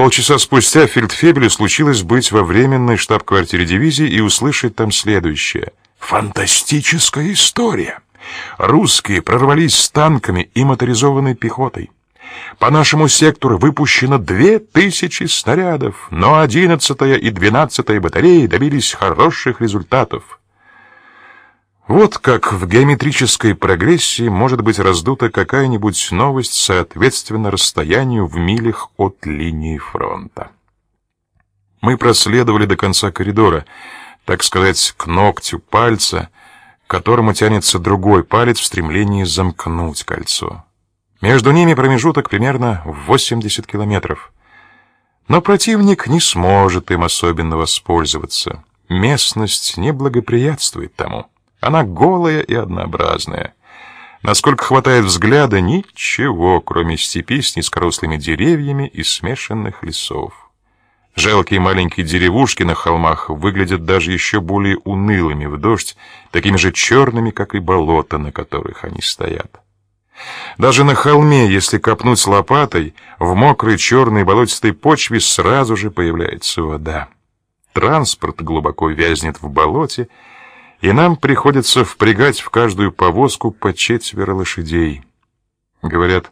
Полчаса спустя Фельдфебелю случилось быть во временной штаб-квартире дивизии и услышать там следующее. «Фантастическая история! Русские прорвались с танками и моторизованной пехотой. По нашему сектору выпущено две тысячи снарядов, но одиннадцатая и двенадцатая батареи добились хороших результатов». Вот как в геометрической прогрессии может быть раздута какая-нибудь новость соответственно расстоянию в милях от линии фронта. Мы проследовали до конца коридора, так сказать, к ногтю пальца, к которому тянется другой палец в стремлении замкнуть кольцо. Между ними промежуток примерно в 80 километров. Но противник не сможет им особенно воспользоваться. Местность не благоприятствует тому. Она голая и однообразная. Насколько хватает взгляда, ничего, кроме степи с низкорослыми деревьями и смешанных лесов. Жалкие маленькие деревушки на холмах выглядят даже еще более унылыми в дождь, такими же черными, как и болота, на которых они стоят. Даже на холме, если копнуть лопатой, в мокрой черной болотистой почве сразу же появляется вода. Транспорт глубоко вязнет в болоте, и нам приходится впрягать в каждую повозку по четверо лошадей. Говорят,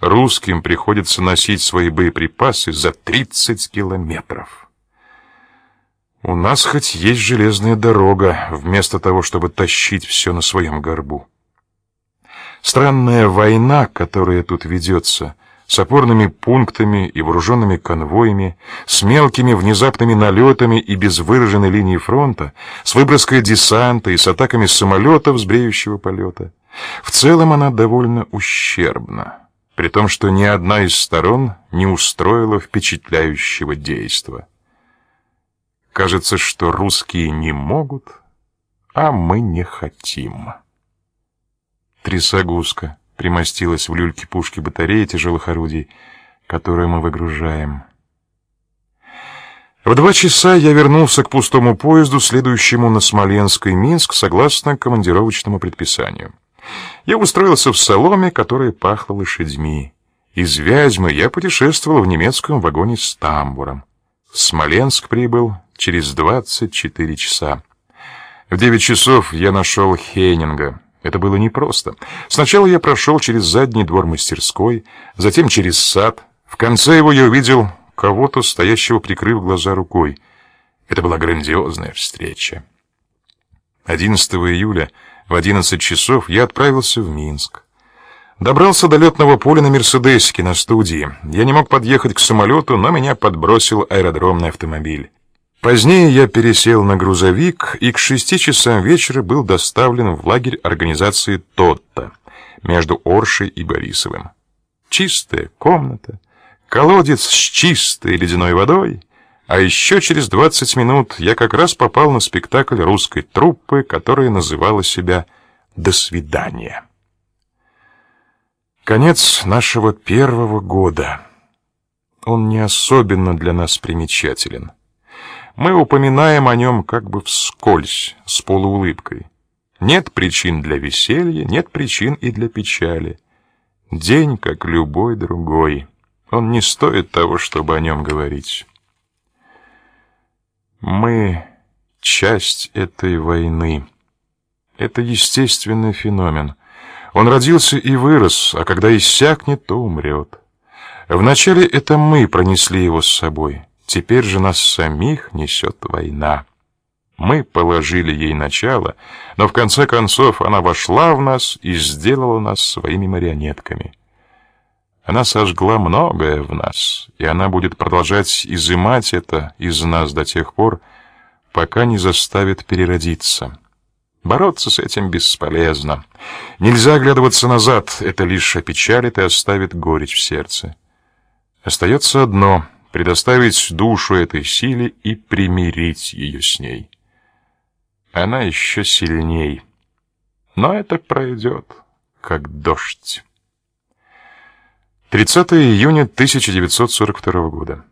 русским приходится носить свои боеприпасы за 30 километров. У нас хоть есть железная дорога, вместо того, чтобы тащить все на своем горбу. Странная война, которая тут ведется, с опорными пунктами и вооруженными конвоями, с мелкими внезапными налетами и без выраженной линии фронта, с выброской десанта и с атаками самолетов с бреющего полета. В целом она довольно ущербна, при том, что ни одна из сторон не устроила впечатляющего действа. Кажется, что русские не могут, а мы не хотим. Трясогузка примостилась в люльке пушки батареи тяжелых орудий, которую мы выгружаем. В два часа я вернулся к пустому поезду, следующему на Смоленск и Минск, согласно командировочному предписанию. Я устроился в соломе, которая пахла лошадьми. Из Вязьмы я путешествовал в немецком вагоне с тамбуром. В Смоленск прибыл через 24 часа. В 9 часов я нашел Хейнинга. Это было непросто. Сначала я прошел через задний двор мастерской, затем через сад. В конце его я увидел кого-то, стоящего, прикрыв глаза рукой. Это была грандиозная встреча. 11 июля в 11 часов я отправился в Минск. Добрался до летного поля на Мерседесике на студии. Я не мог подъехать к самолету, но меня подбросил аэродромный автомобиль. Позднее я пересел на грузовик и к шести часам вечера был доставлен в лагерь организации Тотта между Оршей и Борисовым. Чистая комната, колодец с чистой ледяной водой, а еще через двадцать минут я как раз попал на спектакль русской труппы, которая называла себя «До свидания». Конец нашего первого года. Он не особенно для нас примечателен мы упоминаем о нем как бы вскользь, с полуулыбкой. Нет причин для веселья, нет причин и для печали. День, как любой другой. Он не стоит того, чтобы о нем говорить. Мы — часть этой войны. Это естественный феномен. Он родился и вырос, а когда иссякнет, то умрет. Вначале это мы пронесли его с собой — Теперь же нас самих несет война. Мы положили ей начало, но в конце концов она вошла в нас и сделала нас своими марионетками. Она сожгла многое в нас, и она будет продолжать изымать это из нас до тех пор, пока не заставит переродиться. Бороться с этим бесполезно. Нельзя оглядываться назад, это лишь опечалит и оставит горечь в сердце. Остается одно — предоставить душу этой силе и примирить ее с ней. Она еще сильней, но это пройдет, как дождь. 30 июня 1942 года.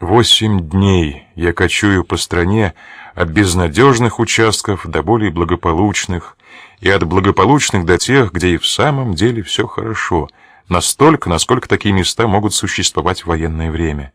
Восемь дней я кочую по стране от безнадежных участков до более благополучных, и от благополучных до тех, где и в самом деле все хорошо — Настолько, насколько такие места могут существовать в военное время.